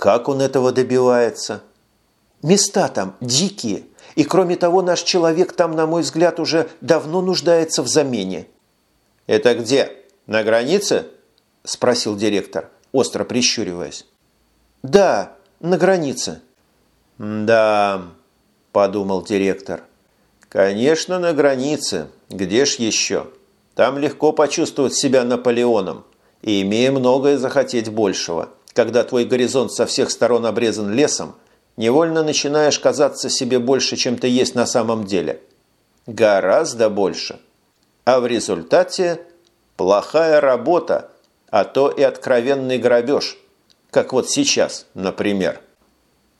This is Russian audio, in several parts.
Как он этого добивается? Места там дикие, и кроме того, наш человек там, на мой взгляд, уже давно нуждается в замене. Это где? На границе? Спросил директор, остро прищуриваясь. Да, на границе. Да, подумал директор. Конечно, на границе. Где ж еще? Там легко почувствовать себя Наполеоном и, имея многое, захотеть большего – когда твой горизонт со всех сторон обрезан лесом, невольно начинаешь казаться себе больше, чем ты есть на самом деле. Гораздо больше. А в результате плохая работа, а то и откровенный грабеж, как вот сейчас, например.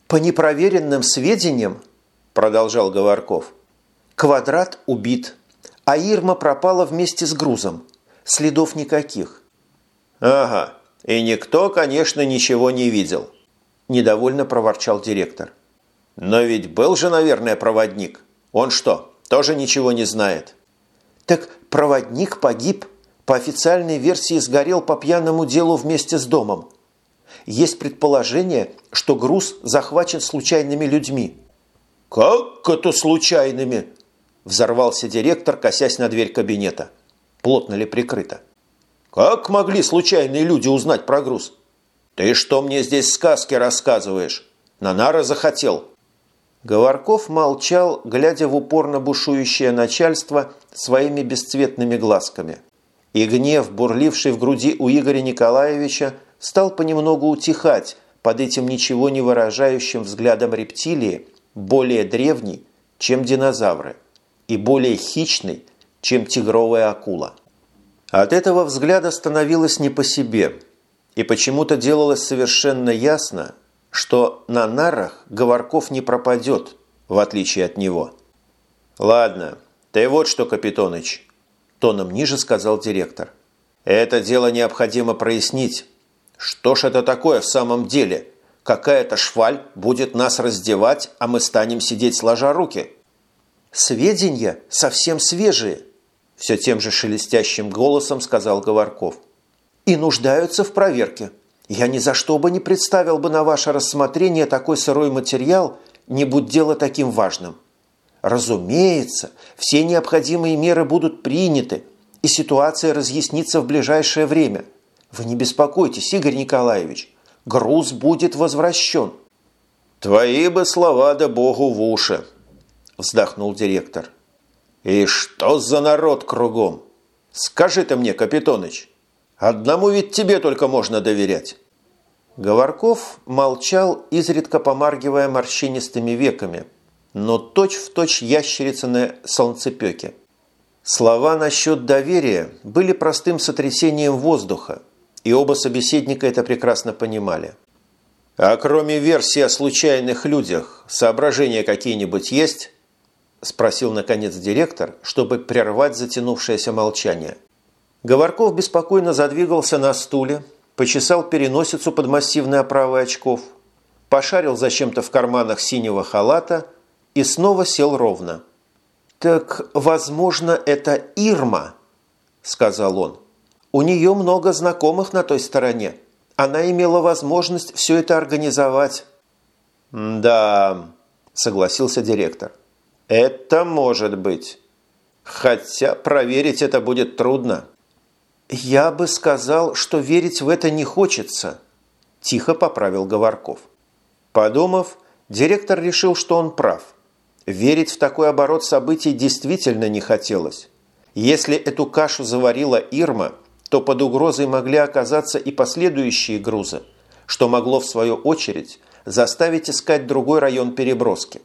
«По непроверенным сведениям, – продолжал Говорков, – квадрат убит, а Ирма пропала вместе с грузом. Следов никаких». «Ага, «И никто, конечно, ничего не видел», – недовольно проворчал директор. «Но ведь был же, наверное, проводник. Он что, тоже ничего не знает?» «Так проводник погиб. По официальной версии сгорел по пьяному делу вместе с домом. Есть предположение, что груз захвачен случайными людьми». «Как это случайными?» – взорвался директор, косясь на дверь кабинета. Плотно ли прикрыто? Как могли случайные люди узнать про груз? Ты что мне здесь сказки рассказываешь? Нанара захотел. Говорков молчал, глядя в упор на бушующее начальство своими бесцветными глазками. И гнев, бурливший в груди у Игоря Николаевича, стал понемногу утихать под этим ничего не выражающим взглядом рептилии, более древней, чем динозавры, и более хищной, чем тигровая акула. От этого взгляда становилось не по себе, и почему-то делалось совершенно ясно, что на нарах Говорков не пропадет, в отличие от него. «Ладно, ты вот что, Капитоныч», – тоном ниже сказал директор. «Это дело необходимо прояснить. Что ж это такое в самом деле? Какая-то шваль будет нас раздевать, а мы станем сидеть сложа руки?» «Сведения совсем свежие», все тем же шелестящим голосом сказал Говорков. «И нуждаются в проверке. Я ни за что бы не представил бы на ваше рассмотрение такой сырой материал, не будь дело таким важным. Разумеется, все необходимые меры будут приняты, и ситуация разъяснится в ближайшее время. Вы не беспокойтесь, Игорь Николаевич, груз будет возвращен». «Твои бы слова да богу в уши!» – вздохнул директор. «И что за народ кругом? Скажи ты мне, Капитоныч, одному ведь тебе только можно доверять». Говорков молчал, изредка помаргивая морщинистыми веками, но точь-в-точь точь ящерица на. Слова насчет доверия были простым сотрясением воздуха, и оба собеседника это прекрасно понимали. «А кроме версии о случайных людях, соображения какие-нибудь есть?» – спросил, наконец, директор, чтобы прервать затянувшееся молчание. Говорков беспокойно задвигался на стуле, почесал переносицу под массивной оправой очков, пошарил зачем-то в карманах синего халата и снова сел ровно. «Так, возможно, это Ирма», – сказал он. «У нее много знакомых на той стороне. Она имела возможность все это организовать». «Да», – согласился директор. Это может быть. Хотя проверить это будет трудно. Я бы сказал, что верить в это не хочется, тихо поправил Говорков. Подумав, директор решил, что он прав. Верить в такой оборот событий действительно не хотелось. Если эту кашу заварила Ирма, то под угрозой могли оказаться и последующие грузы, что могло, в свою очередь, заставить искать другой район переброски.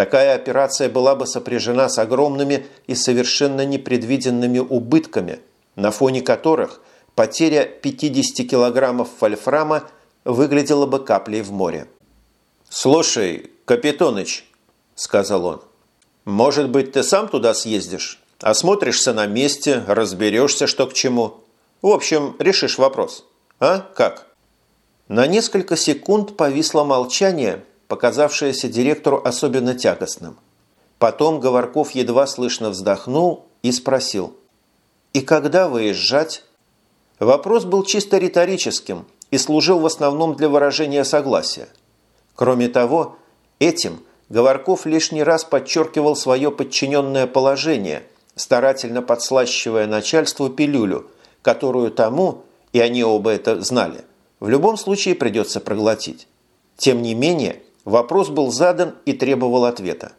Такая операция была бы сопряжена с огромными и совершенно непредвиденными убытками, на фоне которых потеря 50 килограммов вольфрама выглядела бы каплей в море. «Слушай, Капитоныч», – сказал он, – «может быть, ты сам туда съездишь? Осмотришься на месте, разберешься, что к чему. В общем, решишь вопрос. А? Как?» На несколько секунд повисло молчание – показавшееся директору особенно тягостным. Потом Говорков едва слышно вздохнул и спросил. «И когда выезжать?» Вопрос был чисто риторическим, и служил в основном для выражения согласия. Кроме того, этим Говорков лишний раз подчеркивал свое подчиненное положение, старательно подслащивая начальству пилюлю, которую тому, и они оба это знали, в любом случае придется проглотить. Тем не менее, вопрос был задан и требовал ответа.